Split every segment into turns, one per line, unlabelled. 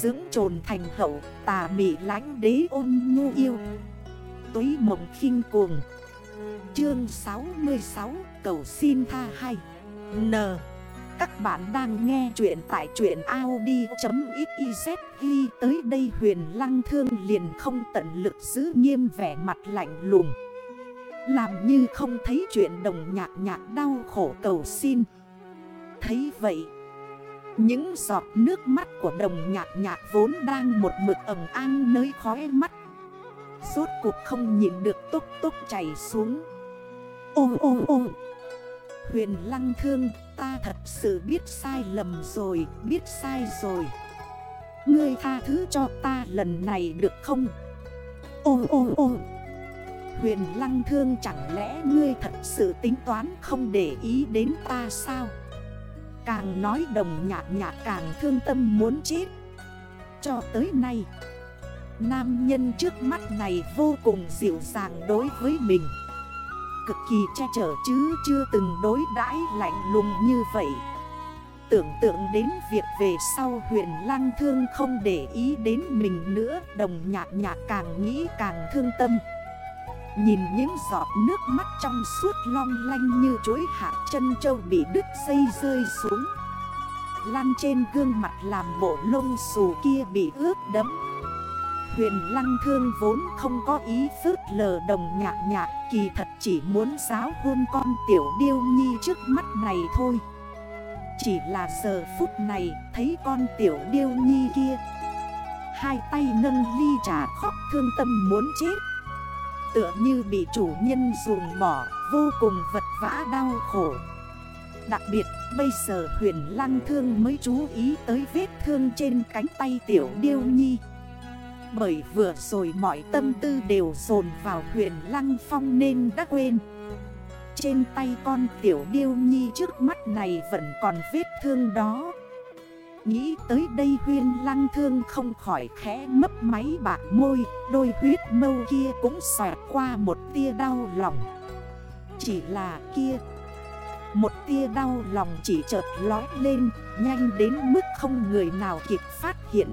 Dưỡng trồn thành hậu, tà mị lánh đế ôn nhu yêu. Túy mộng khinh cuồng. Chương 66 Cầu xin tha hay N. Các bạn đang nghe chuyện tại chuyện Audi.xyz Ghi tới đây huyền lăng thương liền không tận lực giữ nghiêm vẻ mặt lạnh lùng. Làm như không thấy chuyện đồng nhạc nhạc đau khổ cầu xin. Thấy vậy những giọt nước mắt của đồng nhạc nhạc vốn đang một mực ẩm an nơi khóe mắt. Rốt cuộc không nhìn được tốt tốt chảy xuống. Ôm ôm ôm. Huyền lăng thương, ta thật sự biết sai lầm rồi, Biết sai rồi. Ngươi tha thứ cho ta lần này được không? Ôm ôm ôm. Huyền lăng thương chẳng lẽ ngươi thật sự tính toán không để ý đến ta sao? Càng nói đồng nhạc nhạc càng thương tâm muốn chết. Cho tới nay, Nam nhân trước mắt này vô cùng dịu dàng đối với mình. Cực kỳ che chở chứ chưa từng đối đãi lạnh lùng như vậy. Tưởng tượng đến việc về sau huyện lăng thương không để ý đến mình nữa, Đồng nhạc nhạc càng nghĩ càng thương tâm. Nhìn những giọt nước mắt trong suốt long lanh như chuối hạt chân châu bị đứt dây rơi xuống. Lăn trên gương mặt làm bộ lông xù kia bị ướt đẫm. Huyền lăng thương vốn không có ý phước lờ đồng nhạc nhạc, Kỳ thật chỉ muốn giáo hôn con tiểu điêu nhi trước mắt này thôi. Chỉ là giờ phút này, thấy con tiểu điêu nhi kia, Hai tay nâng ly trà khóc thương tâm muốn chết. Tựa như bị chủ nhân ruồng bỏ, Vô cùng vật vã đau khổ. Đặc biệt, bây giờ huyền lăng thương mới chú ý tới vết thương trên cánh tay tiểu điêu nhi. Bởi vừa rồi mọi tâm tư đều dồn vào huyền lăng phong nên đã quên. Trên tay con tiểu điêu nhi trước mắt này vẫn còn vết thương đó. Nghĩ tới đây huyên lăng thương không khỏi khẽ mấp máy bạc môi, Đôi huyết mâu kia cũng xoẹt qua một tia đau lòng. Chỉ là kia, Một tia đau lòng chỉ chợt lói lên, Nhanh đến mức không người nào kịp phát hiện.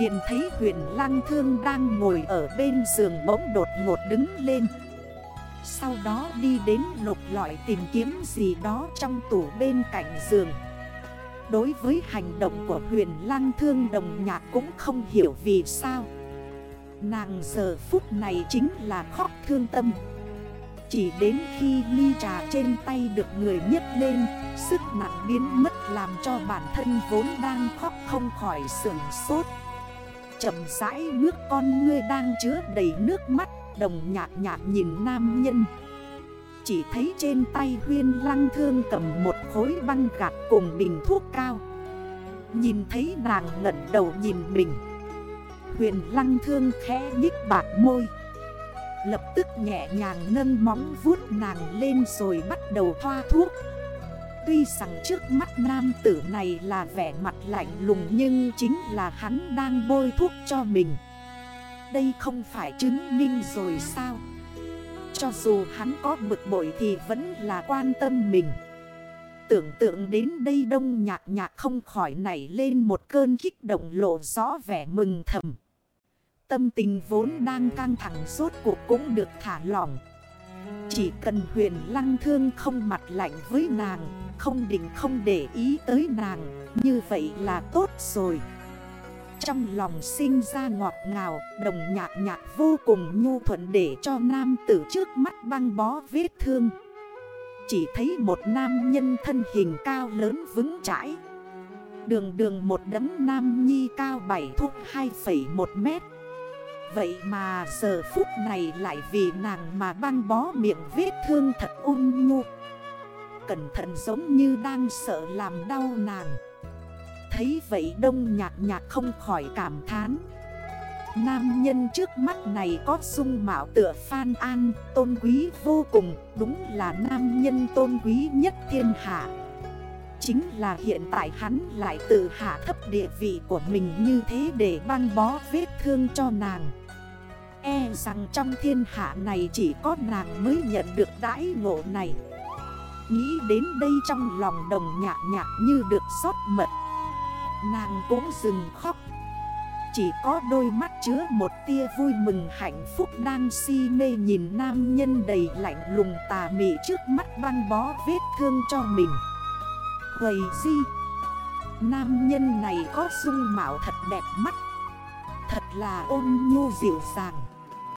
Liền thấy huyền lăng thương đang ngồi ở bên giường bỗng đột ngột đứng lên. Sau đó đi đến lục lọi tìm kiếm gì đó trong tủ bên cạnh giường. Đối với hành động của huyền lang thương đồng nhạc cũng không hiểu vì sao. Nàng giờ phút này chính là khóc thương tâm. Chỉ đến khi ly trà trên tay được người nhấc lên, Sức nặng biến mất làm cho bản thân vốn đang khóc không khỏi sườn sốt. Chậm rãi nước con ngươi đang chứa đầy nước mắt, Đồng nhạc nhạc nhìn nam nhân chỉ thấy trên tay huyên lăng thương cầm một khối băng gạt cùng bình thuốc cao. Nhìn thấy nàng ngẩn đầu nhìn mình. Huyền lăng thương khẽ nhích bạc môi. Lập tức nhẹ nhàng nâng móng vuốt nàng lên rồi bắt đầu thoa thuốc. Tuy rằng trước mắt nam tử này là vẻ mặt lạnh lùng Nhưng chính là hắn đang bôi thuốc cho mình. Đây không phải chứng minh rồi sao? Cho dù hắn có bực bội thì vẫn là quan tâm mình. Tưởng tượng đến đây đông nhạc nhạc không khỏi nảy lên một cơn kích động lộ rõ vẻ mừng thầm. Tâm tình vốn đang căng thẳng suốt cuộc cũng được thả lỏng. Chỉ cần huyền lăng thương không mặt lạnh với nàng, Không định không để ý tới nàng, Như vậy là tốt rồi trong lòng sinh ra ngọt ngào Đồng nhạc nhạc vô cùng nhu thuận để cho nam tử trước mắt băng bó vết thương. Chỉ thấy một nam nhân thân hình cao lớn vững chãi. Đường đường một đấm nam nhi cao 7 thúc 2,1 mét. Vậy mà giờ phút này lại vì nàng mà băng bó miệng vết thương thật ung nhu. Cẩn thận giống như đang sợ làm đau nàng. Thấy vậy đông nhạc nhạc không khỏi cảm thán. Nam nhân trước mắt này có sung mạo tựa Phan An, Tôn quý vô cùng, Đúng là nam nhân tôn quý nhất thiên hạ. Chính là hiện tại hắn lại tự hạ thấp địa vị của mình như thế để băng bó vết thương cho nàng. E rằng trong thiên hạ này chỉ có nàng mới nhận được đãi ngộ này. Nghĩ đến đây trong lòng đồng nhạc nhạc như được xót mật. Nàng cũng dừng khóc. Chỉ có đôi mắt chứa một tia vui mừng hạnh phúc đang si mê nhìn nam nhân đầy lạnh lùng tà mị trước mắt băng bó vết thương cho mình. Quầy di, Nam nhân này có dung mạo thật đẹp mắt. Thật là ôn nhu dịu dàng.